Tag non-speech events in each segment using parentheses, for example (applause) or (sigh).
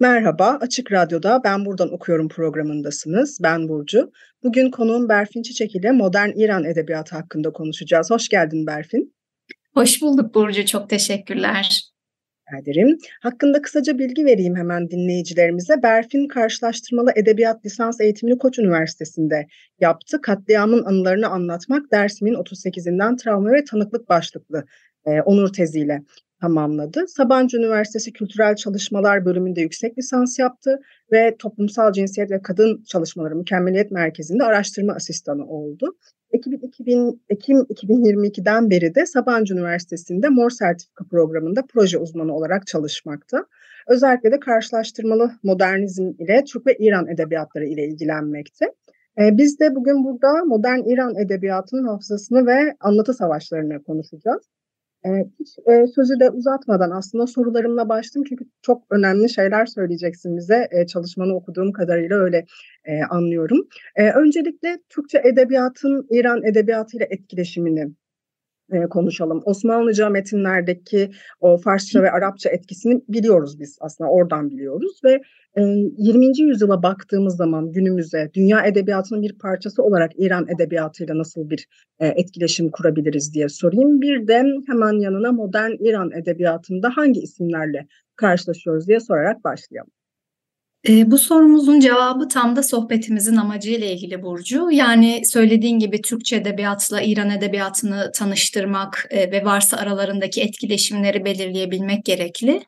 Merhaba, Açık Radyo'da Ben Buradan Okuyorum programındasınız. Ben Burcu. Bugün konuğum Berfin Çiçek ile modern İran edebiyatı hakkında konuşacağız. Hoş geldin Berfin. Hoş bulduk Burcu, çok teşekkürler. Ederim. Hakkında kısaca bilgi vereyim hemen dinleyicilerimize. Berfin karşılaştırmalı edebiyat lisans eğitimini Koç Üniversitesi'nde yaptı. Katliamın anılarını anlatmak dersimin 38'inden travma ve tanıklık başlıklı e, onur teziyle tamamladı. Sabancı Üniversitesi Kültürel Çalışmalar bölümünde yüksek lisans yaptı ve Toplumsal Cinsiyet ve Kadın Çalışmaları Mükemmeliyet Merkezi'nde araştırma asistanı oldu. Ekim, 2000, Ekim 2022'den beri de Sabancı Üniversitesi'nde Mor Sertifika programında proje uzmanı olarak çalışmakta. Özellikle de karşılaştırmalı modernizm ile Türk ve İran edebiyatları ile ilgilenmekte. Ee, biz de bugün burada modern İran edebiyatının hafızasını ve anlatı savaşlarını konuşacağız. Hiç, sözü de uzatmadan aslında sorularımla başladım çünkü çok önemli şeyler söyleyeceksin bize. Çalışmanı okuduğum kadarıyla öyle, anlıyorum. Öncelikle Türkçe edebiyatın İran edebiyatıyla etkileşimini eee, konuşalım. Osmanlıca metinlerdeki o Farsça ve Arapça etkisini biliyoruz biz aslında oradan biliyoruz ve eee, 20. yüzyıla baktığımız zaman günümüze dünya edebiyatının bir parçası olarak İran edebiyatıyla nasıl bir eee, etkileşim kurabiliriz diye sorayım. Bir de hemen yanına modern İran edebiyatında hangi isimlerle karşılaşıyoruz diye sorarak başlayalım. E, bu sorumuzun cevabı tam da sohbetimizin amacıyla ilgili Burcu. Yani söylediğin gibi Türkçe edebiyatla İran edebiyatını tanıştırmak e, ve varsa aralarındaki etkileşimleri belirleyebilmek gerekli.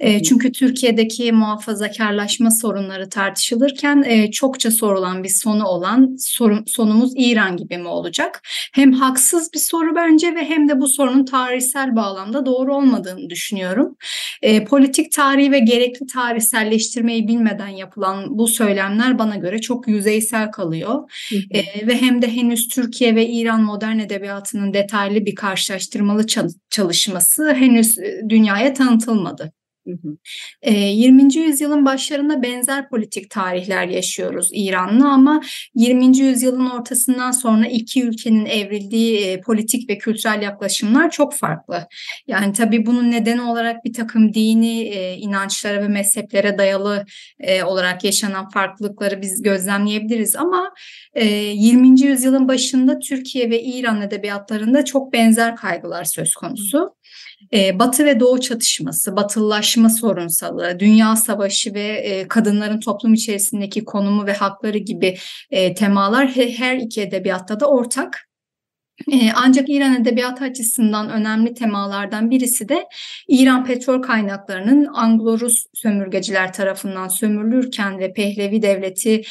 E, çünkü Türkiye'deki muhafazakarlaşma sorunları tartışılırken e, çokça sorulan bir sonu olan sorun, sonumuz İran gibi mi olacak? Hem haksız bir soru bence ve hem de bu sorunun tarihsel bağlamda doğru olmadığını düşünüyorum. E, politik tarihi ve gerekli tarihselleştirmeyi bilmeden edilmeden yapılan bu söylemler bana göre çok yüzeysel kalıyor. Hı hı. E, ve hem de henüz Türkiye ve İran modern edebiyatının detaylı bir karşılaştırmalı çalışması henüz dünyaya tanıtılmadı. 20. yüzyılın başlarında benzer politik tarihler yaşıyoruz İran'la ama 20. yüzyılın ortasından sonra iki ülkenin evrildiği politik ve kültürel yaklaşımlar çok farklı. Yani tabii bunun nedeni olarak bir takım dini inançlara ve mezheplere dayalı olarak yaşanan farklılıkları biz gözlemleyebiliriz ama 20. yüzyılın başında Türkiye ve İran edebiyatlarında çok benzer kaygılar söz konusu. Batı ve Doğu çatışması, batılılaşma sorunsalı, dünya savaşı ve kadınların toplum içerisindeki konumu ve hakları gibi temalar her iki edebiyatta da ortak. Ancak İran edebiyatı açısından önemli temalardan birisi de İran petrol kaynaklarının Anglo-Rus sömürgeciler tarafından sömürülürken ve Pehlevi devleti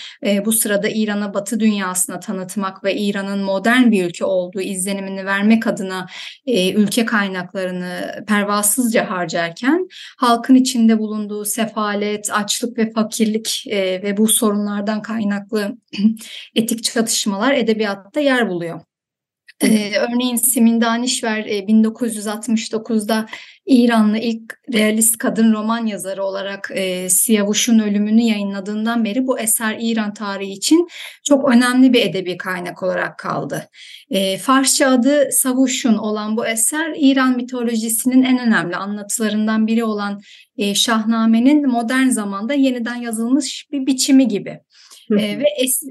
bu sırada İran'a Batı dünyasına tanıtmak ve İran'ın modern bir ülke olduğu izlenimini vermek adına ülke kaynaklarını pervasızca harcarken halkın içinde bulunduğu sefalet, açlık ve fakirlik ve bu sorunlardan kaynaklı (clears throat) etik çatışmalar edebiyatta yer buluyor. Ee, örneğin Simin Danişver e, 1969'da İranlı ilk realist kadın roman yazarı olarak e, Siyavuş'un ölümünü yayınladığından beri bu eser İran tarihi için çok önemli bir edebi kaynak olarak kaldı. E, Farsça adı Savuş'un olan bu eser İran mitolojisinin en önemli anlatılarından biri olan e, Şahnamene'nin modern zamanda yeniden yazılmış bir biçimi gibi. e, ve es,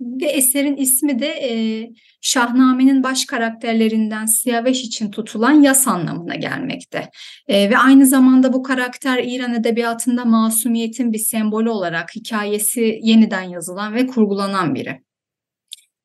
ve eserin ismi de e, Şahnamene'nin baş karakterlerinden Siyaveş için tutulan yas anlamına gelmekte. E, ve aynı zamanda bu karakter İran edebiyatında masumiyetin bir sembolü olarak hikayesi yeniden yazılan ve kurgulanan biri.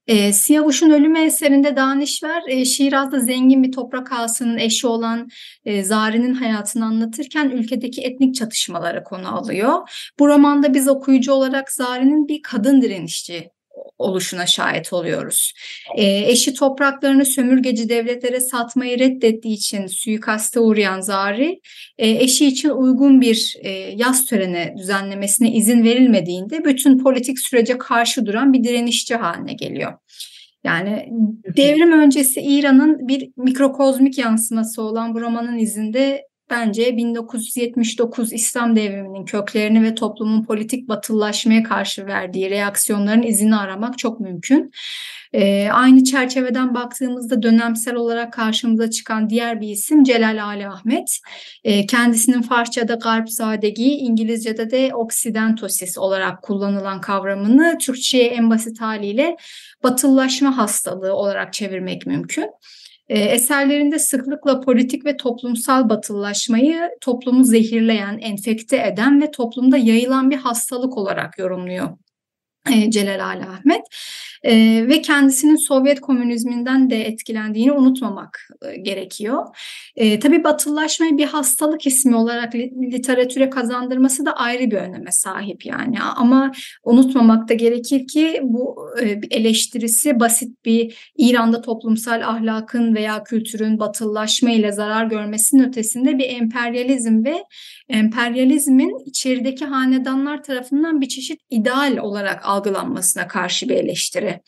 E, Siyavuş'un ölümü eserinde Danişver, e, Şiraz'da zengin bir toprak ağasının eşi olan e, Zari'nin hayatını anlatırken ülkedeki etnik çatışmaları konu alıyor. Bu romanda biz okuyucu olarak Zari'nin bir kadın direnişçi oluşuna şahit oluyoruz. E, eşi topraklarını sömürgeci devletlere satmayı reddettiği için suikaste uğrayan Zari, e, eşi için uygun bir e, yaz töreni düzenlemesine izin verilmediğinde bütün politik sürece karşı duran bir direnişçi haline geliyor. Yani devrim öncesi İran'ın bir mikrokozmik yansıması olan bu romanın izinde bence 1979 İslam devriminin köklerini ve toplumun politik batıllaşmaya karşı verdiği reaksiyonların izini aramak çok mümkün. Ee, aynı çerçeveden baktığımızda dönemsel olarak karşımıza çıkan diğer bir isim Celal Ali Ahmet. Ee, kendisinin Farsça'da Garpzadegi, İngilizce'de de Oksidentosis olarak kullanılan kavramını Türkçe'ye en basit haliyle batıllaşma hastalığı olarak çevirmek mümkün. E, eserlerinde sıklıkla politik ve toplumsal batıllaşmayı toplumu zehirleyen, enfekte eden ve toplumda yayılan bir hastalık olarak yorumluyor Celal Ali Ahmet e, ve kendisinin Sovyet komünizminden de etkilendiğini unutmamak e, gerekiyor. E, tabii batılılaşmayı bir hastalık ismi olarak literatüre kazandırması da ayrı bir öneme sahip yani ama unutmamak da gerekir ki bu e, eleştirisi basit bir İran'da toplumsal ahlakın veya kültürün batılılaşma ile zarar görmesinin ötesinde bir emperyalizm ve emperyalizmin içerideki hanedanlar tarafından bir çeşit ideal olarak algılanmasına karşı bir eleştiri.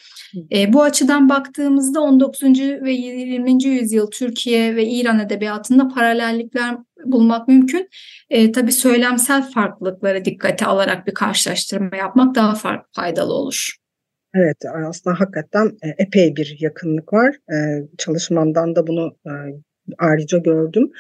E, bu açıdan baktığımızda 19. ve 20. yüzyıl Türkiye ve İran edebiyatında paralellikler bulmak mümkün. E, tabii söylemsel farklılıkları dikkate alarak bir karşılaştırma yapmak daha farklı faydalı olur. Evet aslında hakikaten e, epey bir yakınlık var. E, çalışmamdan da bunu e, ayrıca gördüm.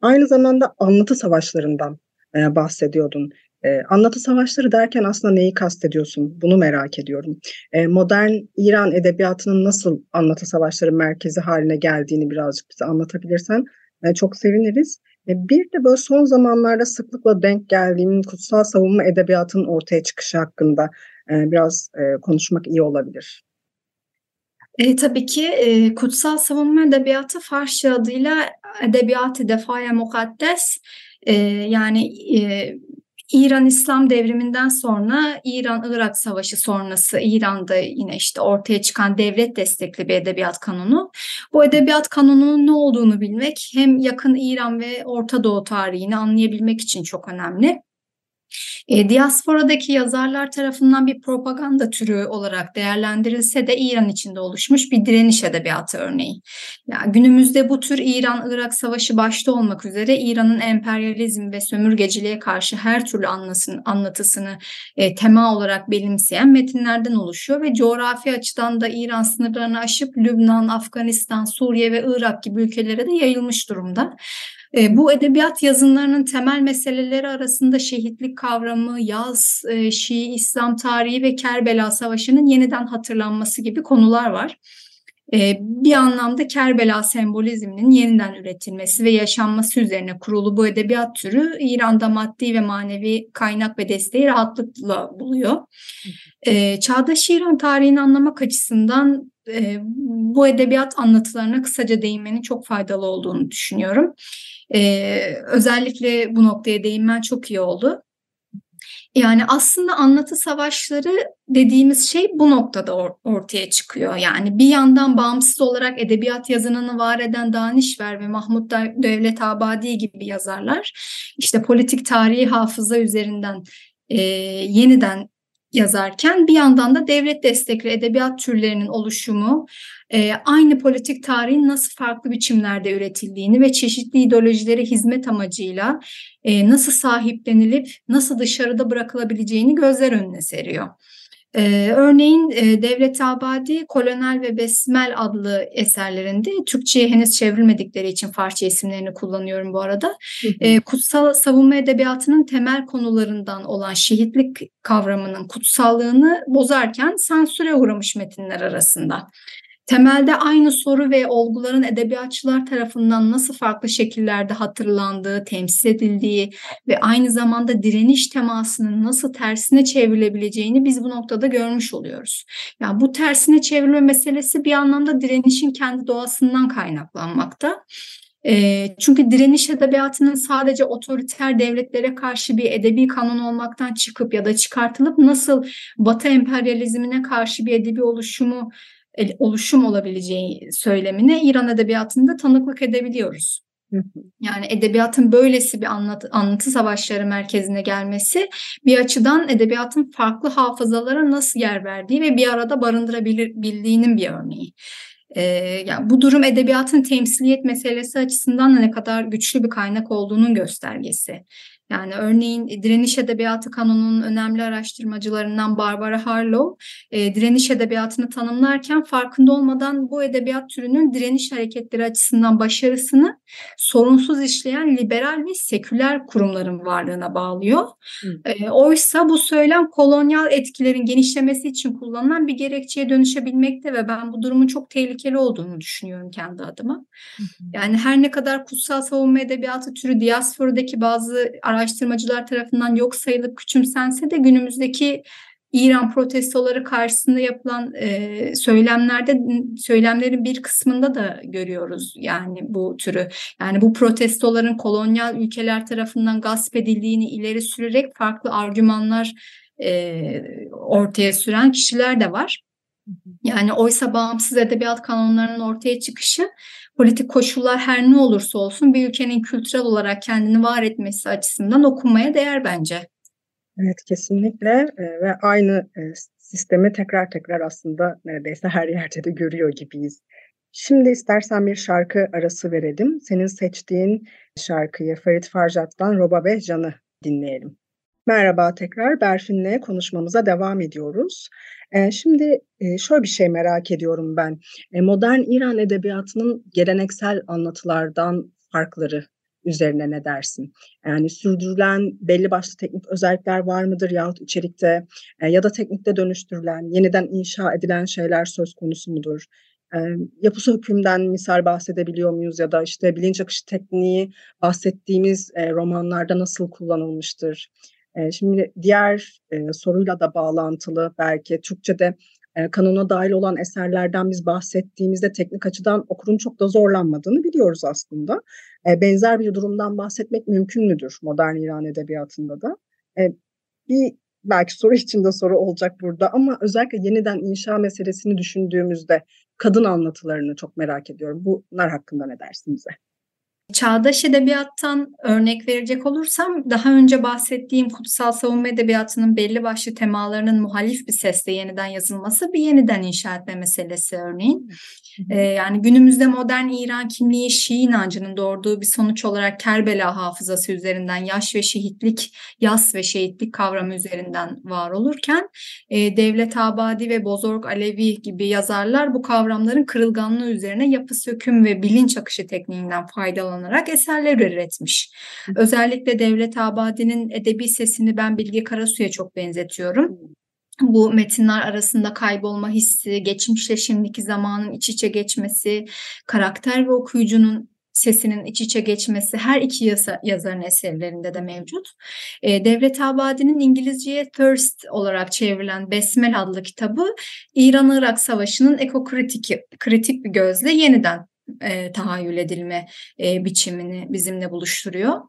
Aynı zamanda anlatı savaşlarından bahsediyordun. E, anlatı savaşları derken aslında neyi kastediyorsun? Bunu merak ediyorum. E, modern İran edebiyatının nasıl anlatı savaşları merkezi haline geldiğini birazcık bize anlatabilirsen e, çok seviniriz. E, bir de böyle son zamanlarda sıklıkla denk geldiğim kutsal savunma edebiyatının ortaya çıkışı hakkında e, biraz e, konuşmak iyi olabilir. E, tabii ki e, kutsal savunma edebiyatı Farsça adıyla Edebiyat-ı Defaya Mukaddes e, yani e, İran İslam devriminden sonra İran-Irak savaşı sonrası İran'da yine işte ortaya çıkan devlet destekli bir edebiyat kanunu. Bu edebiyat kanununun ne olduğunu bilmek hem yakın İran ve Orta Doğu tarihini anlayabilmek için çok önemli. E, diasporadaki yazarlar tarafından bir propaganda türü olarak değerlendirilse de İran içinde oluşmuş bir direniş edebiyatı örneği. Yani günümüzde bu tür İran-Irak savaşı başta olmak üzere İran'ın emperyalizm ve sömürgeciliğe karşı her türlü anlasın, anlatısını e, tema olarak benimseyen metinlerden oluşuyor ve coğrafi açıdan da İran sınırlarını aşıp Lübnan, Afganistan, Suriye ve Irak gibi ülkelere de yayılmış durumda. E, bu edebiyat yazınlarının temel meseleleri arasında şehitlik kavramı, yaz, e, Şii İslam tarihi ve Kerbela Savaşı'nın yeniden hatırlanması gibi konular var. E, bir anlamda Kerbela sembolizminin yeniden üretilmesi ve yaşanması üzerine kurulu bu edebiyat türü İran'da maddi ve manevi kaynak ve desteği rahatlıkla buluyor. E, Çağdaş İran tarihini anlamak açısından e, bu edebiyat anlatılarına kısaca değinmenin çok faydalı olduğunu düşünüyorum. Ee, özellikle bu noktaya değinmen çok iyi oldu. Yani aslında anlatı savaşları dediğimiz şey bu noktada or- ortaya çıkıyor. Yani bir yandan bağımsız olarak edebiyat yazınını var eden Danişver ve Mahmut Devlet Abadi gibi yazarlar işte politik tarihi hafıza üzerinden e, yeniden yazarken bir yandan da devlet destekli edebiyat türlerinin oluşumu e, aynı politik tarihin nasıl farklı biçimlerde üretildiğini ve çeşitli ideolojilere hizmet amacıyla e, nasıl sahiplenilip nasıl dışarıda bırakılabileceğini gözler önüne seriyor. Ee, örneğin e, Devlet Abadi, Kolonel ve Besmel adlı eserlerinde Türkçe'ye henüz çevrilmedikleri için Farsça isimlerini kullanıyorum bu arada. Ee, kutsal savunma edebiyatının temel konularından olan şehitlik kavramının kutsallığını bozarken sansüre uğramış metinler arasında. Temelde aynı soru ve olguların edebiyatçılar tarafından nasıl farklı şekillerde hatırlandığı, temsil edildiği ve aynı zamanda direniş temasının nasıl tersine çevrilebileceğini biz bu noktada görmüş oluyoruz. Yani bu tersine çevirme meselesi bir anlamda direnişin kendi doğasından kaynaklanmakta. E, çünkü direniş edebiyatının sadece otoriter devletlere karşı bir edebi kanon olmaktan çıkıp ya da çıkartılıp nasıl Batı emperyalizmine karşı bir edebi oluşumu oluşum olabileceği söylemine İran edebiyatında tanıklık edebiliyoruz. Yani edebiyatın böylesi bir anlatı, anlatı savaşları merkezine gelmesi bir açıdan edebiyatın farklı hafızalara nasıl yer verdiği ve bir arada barındırabildiğinin bir örneği. Ee, yani bu durum edebiyatın temsiliyet meselesi açısından da ne kadar güçlü bir kaynak olduğunun göstergesi. Yani örneğin e, direniş edebiyatı kanonunun önemli araştırmacılarından Barbara Harlow, e, direniş edebiyatını tanımlarken farkında olmadan bu edebiyat türünün direniş hareketleri açısından başarısını sorunsuz işleyen liberal ve seküler kurumların varlığına bağlıyor. E, oysa bu söylem kolonyal etkilerin genişlemesi için kullanılan bir gerekçeye dönüşebilmekte ve ben bu durumun çok tehlikeli olduğunu düşünüyorum kendi adıma. Yani her ne kadar kutsal savunma edebiyatı türü diasporadaki bazı araştırmalar araştırmacılar tarafından yok sayılıp küçümsense de günümüzdeki İran protestoları karşısında yapılan e, söylemlerde söylemlerin bir kısmında da görüyoruz yani bu türü. Yani bu protestoların kolonyal ülkeler tarafından gasp edildiğini ileri sürerek farklı argümanlar e, ortaya süren kişiler de var. Yani oysa bağımsız edebiyat kanunlarının ortaya çıkışı politik koşullar her ne olursa olsun bir ülkenin kültürel olarak kendini var etmesi açısından okunmaya değer bence. Evet kesinlikle e, ve aynı e, sistemi tekrar tekrar aslında neredeyse her yerde de görüyor gibiyiz. Şimdi istersen bir şarkı arası verelim. Senin seçtiğin şarkıyı Ferit Farjat'tan Roba ve Can'ı dinleyelim. Merhaba tekrar Berfin'le konuşmamıza devam ediyoruz. Ee, şimdi e, şöyle bir şey merak ediyorum ben. E, modern İran edebiyatının geleneksel anlatılardan farkları üzerine ne dersin? Yani sürdürülen belli başlı teknik özellikler var mıdır yahut içerikte e, ya da teknikte dönüştürülen, yeniden inşa edilen şeyler söz konusu mudur? Yapısı hükümden misal bahsedebiliyor muyuz ya da işte bilinç akışı tekniği bahsettiğimiz romanlarda nasıl kullanılmıştır? Şimdi diğer soruyla da bağlantılı belki Türkçe'de kanuna dahil olan eserlerden biz bahsettiğimizde teknik açıdan okurun çok da zorlanmadığını biliyoruz aslında. benzer bir durumdan bahsetmek mümkün müdür modern İran edebiyatında da? bir belki soru içinde soru olacak burada ama özellikle yeniden inşa meselesini düşündüğümüzde kadın anlatılarını çok merak ediyorum. Bunlar hakkında ne dersin bize? Çağdaş edebiyattan örnek verecek olursam daha önce bahsettiğim kutsal savunma edebiyatının belli başlı temalarının muhalif bir sesle yeniden yazılması bir yeniden inşa etme meselesi örneğin. Ee, yani günümüzde modern İran kimliği Şii inancının doğurduğu bir sonuç olarak Kerbela hafızası üzerinden yaş ve şehitlik, yas ve şehitlik kavramı üzerinden var olurken e, Devlet Abadi ve Bozorg Alevi gibi yazarlar bu kavramların kırılganlığı üzerine yapı söküm ve bilinç akışı tekniğinden faydalanıyorlar kullanarak eserler üretmiş. Özellikle Devlet Abadi'nin edebi sesini ben Bilge Karasu'ya çok benzetiyorum bu metinler arasında kaybolma hissi, geçmişle şimdiki zamanın iç içe geçmesi, karakter ve okuyucunun sesinin iç içe geçmesi her iki yasa, yazarın eserlerinde de mevcut. E, Devlet Abadi'nin İngilizceye Thirst olarak çevrilen Besmel adlı kitabı İran-Irak Savaşı'nın ekokritik kritik bir gözle yeniden e, tahayyül edilme e, biçimini bizimle buluşturuyor.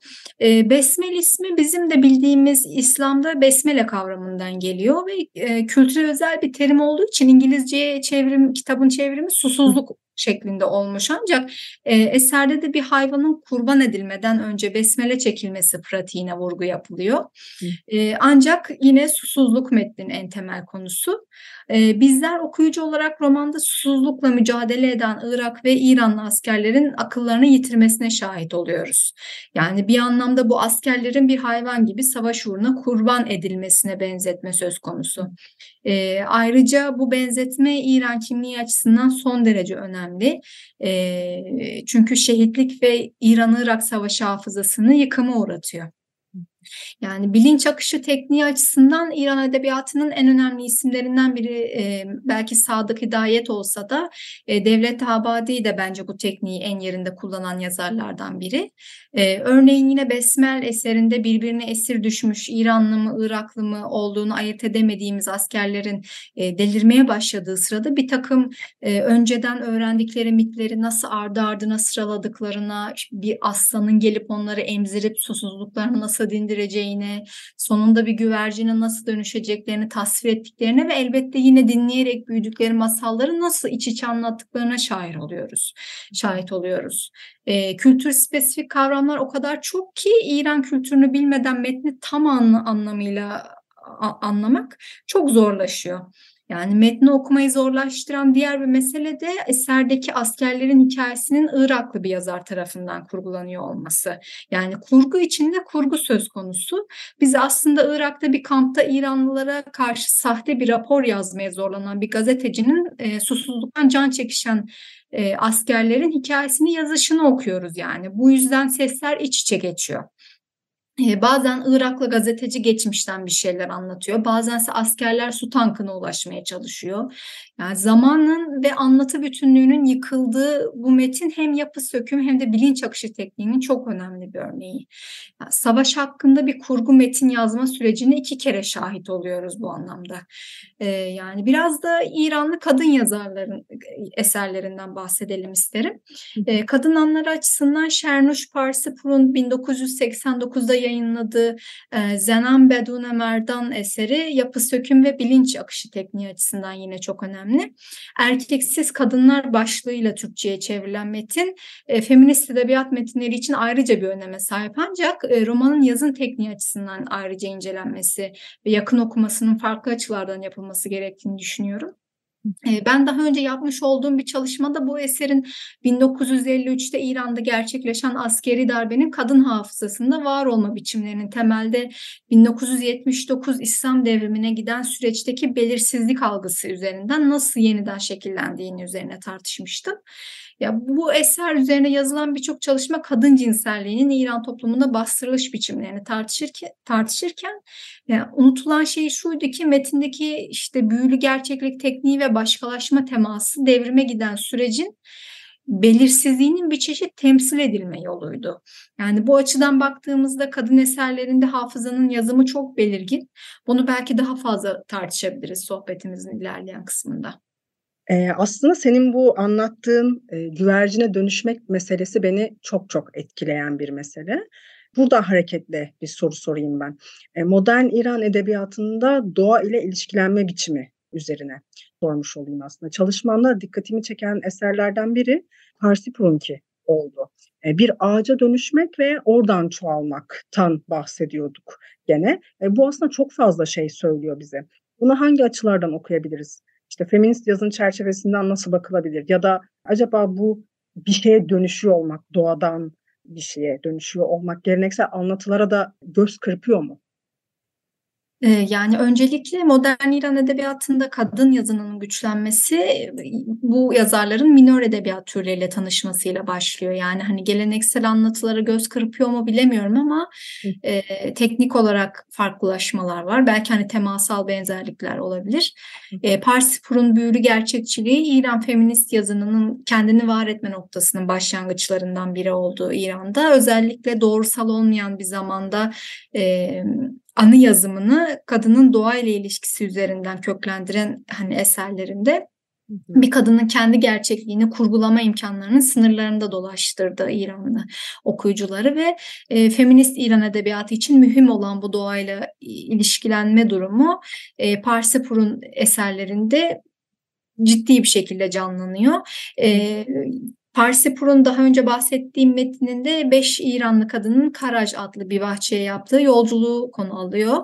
E, besmel ismi bizim de bildiğimiz İslam'da besmele kavramından geliyor ve e, kültüre özel bir terim olduğu için İngilizceye çevrim kitabın çevrimi susuzluk şeklinde olmuş ancak e, eserde de bir hayvanın kurban edilmeden önce besmele çekilmesi pratiğine vurgu yapılıyor. E, ancak yine susuzluk metnin en temel konusu. E, bizler okuyucu olarak romanda susuzlukla mücadele eden Irak ve İranlı askerlerin akıllarını yitirmesine şahit oluyoruz. Yani bir anlamda bu askerlerin bir hayvan gibi savaş uğruna kurban edilmesine benzetme söz konusu. E, ayrıca bu benzetme İran kimliği açısından son derece önemli. E, çünkü şehitlik ve İran-Irak savaşı hafızasını yıkıma uğratıyor. Yani bilinç akışı tekniği açısından İran edebiyatının en önemli isimlerinden biri e, belki Sadık Hidayet olsa da e, Devlet Abadi de bence bu tekniği en yerinde kullanan yazarlardan biri. E, örneğin yine Besmel eserinde birbirine esir düşmüş İranlı mı Iraklı mı olduğunu ayırt edemediğimiz askerlerin e, delirmeye başladığı sırada bir takım e, önceden öğrendikleri mitleri nasıl ardı ardına sıraladıklarına bir aslanın gelip onları emzirip susuzluklarını nasıl dindireceğine, sonunda bir güvercine nasıl dönüşeceklerini tasvir ettiklerine ve elbette yine dinleyerek büyüdükleri masalları nasıl iç içe anlattıklarına şair oluyoruz, şahit oluyoruz. E, kültür spesifik kavramlar o kadar çok ki İran kültürünü bilmeden metni tam anlamıyla anlamak çok zorlaşıyor. Yani metni okumayı zorlaştıran diğer bir mesele de eserdeki askerlerin hikayesinin Iraklı bir yazar tarafından kurgulanıyor olması. Yani kurgu içinde kurgu söz konusu. Biz aslında Irak'ta bir kampta İranlılara karşı sahte bir rapor yazmaya zorlanan bir gazetecinin e, susuzluktan can çekişen e, askerlerin hikayesini yazışını okuyoruz yani. Bu yüzden sesler iç içe geçiyor. Bazen Iraklı gazeteci geçmişten bir şeyler anlatıyor. Bazense askerler su tankına ulaşmaya çalışıyor. Yani zamanın ve anlatı bütünlüğünün yıkıldığı bu metin hem yapı söküm hem de bilinç akışı tekniğinin çok önemli bir örneği. Yani savaş hakkında bir kurgu metin yazma sürecine iki kere şahit oluyoruz bu anlamda. Ee, yani biraz da İranlı kadın yazarların eserlerinden bahsedelim isterim. Ee, kadın anları açısından Şernuş Parsipur'un 1989'da yayınladığı e, Zenan Bedune Merdan eseri yapı söküm ve bilinç akışı tekniği açısından yine çok önemli. Erkeksiz Kadınlar başlığıyla Türkçe'ye çevrilen metin e, feminist edebiyat metinleri için ayrıca bir öneme sahip ancak e, romanın yazın tekniği açısından ayrıca incelenmesi ve yakın okumasının farklı açılardan yapılması gerektiğini düşünüyorum. Ben daha önce yapmış olduğum bir çalışmada bu eserin 1953'te İran'da gerçekleşen askeri darbenin kadın hafızasında var olma biçimlerinin temelde 1979 İslam devrimine giden süreçteki belirsizlik algısı üzerinden nasıl yeniden şekillendiğini üzerine tartışmıştım. Ya bu eser üzerine yazılan birçok çalışma kadın cinselliğinin İran toplumunda bastırılış biçimlerini tartışırken, tartışırken yani unutulan şey şuydu ki metindeki işte büyülü gerçeklik tekniği ve başkalaşma teması devrime giden sürecin belirsizliğinin bir çeşit temsil edilme yoluydu. Yani bu açıdan baktığımızda kadın eserlerinde hafızanın yazımı çok belirgin. Bunu belki daha fazla tartışabiliriz sohbetimizin ilerleyen kısmında. Eee, aslında senin bu anlattığın, eee, güvercine dönüşmek meselesi beni çok çok etkileyen bir mesele. Burada hareketle bir soru sorayım ben. Eee, modern İran edebiyatında doğa ile ilişkilenme biçimi üzerine sormuş olayım aslında. Çalışmanda dikkatimi çeken eserlerden biri Parsipurunki oldu. Eee, bir ağaca dönüşmek ve oradan çoğalmaktan bahsediyorduk gene. Eee, bu aslında çok fazla şey söylüyor bize. Bunu hangi açılardan okuyabiliriz? İşte feminist yazın çerçevesinden nasıl bakılabilir? Ya da acaba bu bir şeye dönüşüyor olmak, doğadan bir şeye dönüşüyor olmak geleneksel anlatılara da göz kırpıyor mu? Yani öncelikle modern İran edebiyatında kadın yazının güçlenmesi bu yazarların minör edebiyat türleriyle tanışmasıyla başlıyor. Yani hani geleneksel anlatılara göz kırpıyor mu bilemiyorum ama e, teknik olarak farklılaşmalar var. Belki hani temasal benzerlikler olabilir. E, Parsifur'un büyülü gerçekçiliği İran feminist yazınının kendini var etme noktasının başlangıçlarından biri olduğu İran'da. Özellikle doğrusal olmayan bir zamanda e, anı yazımını kadının doğayla ilişkisi üzerinden köklendiren hani eserlerinde bir kadının kendi gerçekliğini kurgulama imkanlarının sınırlarında dolaştırdı İranlı okuyucuları ve e, feminist İran edebiyatı için mühim olan bu doğayla ilişkilenme durumu e, Parsepur'un eserlerinde ciddi bir şekilde canlanıyor. E, Parsipur'un daha önce bahsettiğim metninde 5 İranlı kadının Karaj adlı bir bahçeye yaptığı yolculuğu konu alıyor.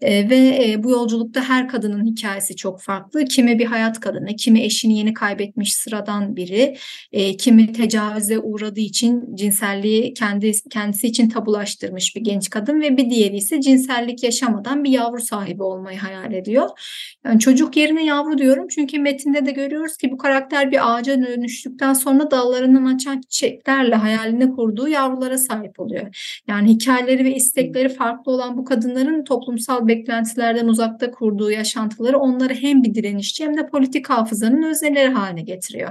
E, ve e, bu yolculukta her kadının hikayesi çok farklı. Kimi bir hayat kadını, kimi eşini yeni kaybetmiş sıradan biri, e, kimi tecavüze uğradığı için cinselliği kendi kendisi için tabulaştırmış bir genç kadın ve bir diğeri ise cinsellik yaşamadan bir yavru sahibi olmayı hayal ediyor. Yani çocuk yerine yavru diyorum çünkü metinde de görüyoruz ki bu karakter bir ağaca dönüştükten sonra dalları dallarından açan çiçeklerle hayalini kurduğu yavrulara sahip oluyor. Yani hikayeleri ve istekleri farklı olan bu kadınların toplumsal beklentilerden uzakta kurduğu yaşantıları onları hem bir direnişçi hem de politik hafızanın özneleri haline getiriyor.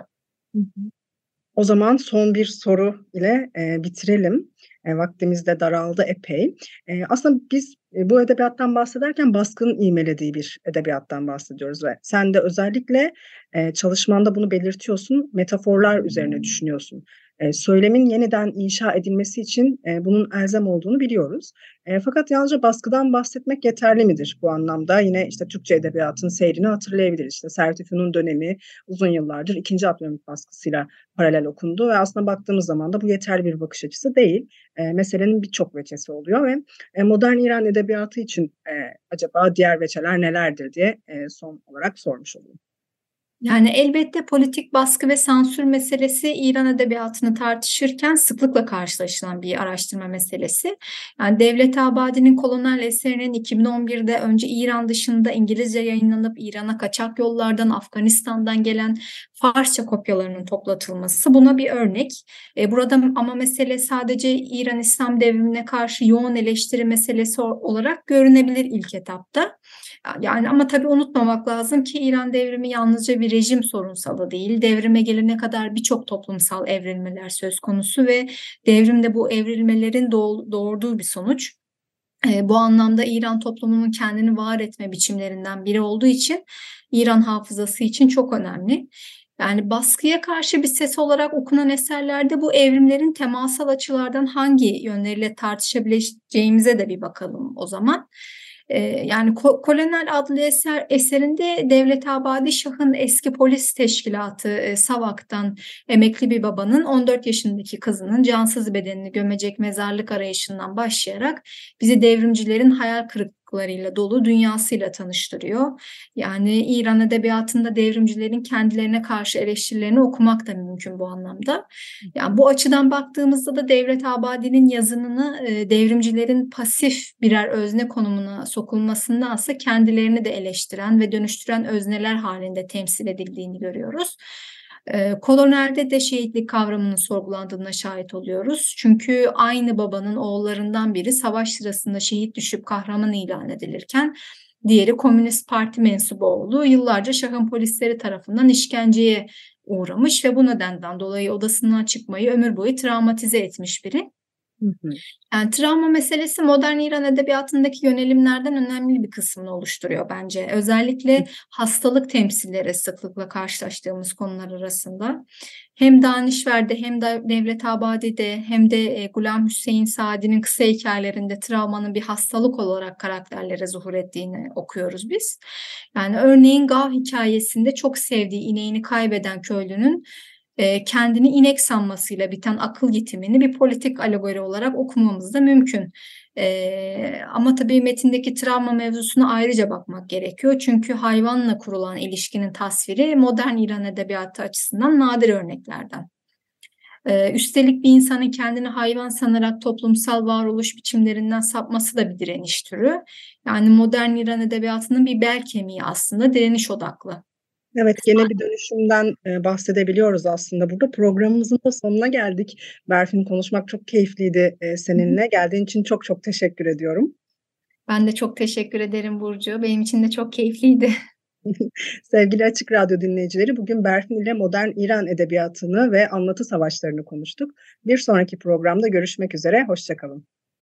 O zaman son bir soru ile e, bitirelim. E, vaktimiz de daraldı epey. E, aslında biz e, bu edebiyattan bahsederken baskının imelediği bir edebiyattan bahsediyoruz ve sen de özellikle e, çalışmanda bunu belirtiyorsun, metaforlar üzerine düşünüyorsun. E, söylemin yeniden inşa edilmesi için bunun elzem olduğunu biliyoruz. Fakat yalnızca baskıdan bahsetmek yeterli midir bu anlamda? Yine işte Türkçe edebiyatın seyrini hatırlayabiliriz. İşte Sertifü'nün dönemi uzun yıllardır ikinci Abdülhamit baskısıyla paralel okundu ve aslında baktığımız zaman da bu yeterli bir bakış açısı değil. E, meselenin birçok veçesi oluyor ve e, modern İran edebiyatı için acaba diğer veçeler nelerdir diye son olarak sormuş olayım. Yani elbette politik baskı ve sansür meselesi İran edebiyatını tartışırken sıklıkla karşılaşılan bir araştırma meselesi. Yani Devlet Abadi'nin kolonel eserinin 2011'de önce İran dışında İngilizce yayınlanıp İran'a kaçak yollardan Afganistan'dan gelen Farsça kopyalarının toplatılması buna bir örnek. E, burada ama mesele sadece İran İslam devrimine karşı yoğun eleştiri meselesi olarak görünebilir ilk etapta. Yani ama tabii unutmamak lazım ki İran devrimi yalnızca bir rejim sorunsalı değil. Devrime gelene kadar birçok toplumsal evrilmeler söz konusu ve devrimde bu evrilmelerin doğurduğu bir sonuç. E, bu anlamda İran toplumunun kendini var etme biçimlerinden biri olduğu için İran hafızası için çok önemli. Yani baskıya karşı bir ses olarak okunan eserlerde bu evrimlerin temasal açılardan hangi yönleriyle tartışabileceğimize de bir bakalım o zaman. Yani Kolonel adlı eser eserinde Devlet Abadi Şah'ın eski polis teşkilatı Savak'tan emekli bir babanın 14 yaşındaki kızının cansız bedenini gömecek mezarlık arayışından başlayarak bizi devrimcilerin hayal kırık farklılıklarıyla dolu dünyasıyla tanıştırıyor. Yani İran edebiyatında devrimcilerin kendilerine karşı eleştirilerini okumak da mümkün bu anlamda. Yani bu açıdan baktığımızda da Devlet Abadi'nin yazınını e, devrimcilerin pasif birer özne konumuna sokulmasındansa kendilerini de eleştiren ve dönüştüren özneler halinde temsil edildiğini görüyoruz. Kolonelde de şehitlik kavramının sorgulandığına şahit oluyoruz. Çünkü aynı babanın oğullarından biri savaş sırasında şehit düşüp kahraman ilan edilirken diğeri Komünist Parti mensubu oğlu yıllarca şahın polisleri tarafından işkenceye uğramış ve bu nedenden dolayı odasından çıkmayı ömür boyu travmatize etmiş biri. Yani travma meselesi modern İran edebiyatındaki yönelimlerden önemli bir kısmını oluşturuyor bence. Özellikle hastalık temsilleri sıklıkla karşılaştığımız konular arasında. Hem Danişver'de hem de Devlet Abadi'de hem de e, Gulam Hüseyin Sadi'nin kısa hikayelerinde travmanın bir hastalık olarak karakterlere zuhur ettiğini okuyoruz biz. Yani örneğin Gav hikayesinde çok sevdiği ineğini kaybeden köylünün kendini inek sanmasıyla biten akıl yitimini bir politik alegori olarak okumamız da mümkün. Ee, ama tabii metindeki travma mevzusuna ayrıca bakmak gerekiyor. Çünkü hayvanla kurulan ilişkinin tasviri modern İran edebiyatı açısından nadir örneklerden. Ee, üstelik bir insanın kendini hayvan sanarak toplumsal varoluş biçimlerinden sapması da bir direniş türü. Yani modern İran edebiyatının bir bel kemiği aslında direniş odaklı. Evet, gene bir dönüşümden, eee, bahsedebiliyoruz aslında burada. Programımızın da sonuna geldik. Berfin, konuşmak çok keyifliydi, eee, seninle. Geldiğin için çok çok teşekkür ediyorum. Ben de çok teşekkür ederim Burcu. Benim için de çok keyifliydi. (laughs) (laughs) Sevgili Açık Radyo dinleyicileri, bugün Berfin ile modern İran edebiyatını ve anlatı savaşlarını konuştuk. Bir sonraki programda görüşmek üzere, hoşça kalın.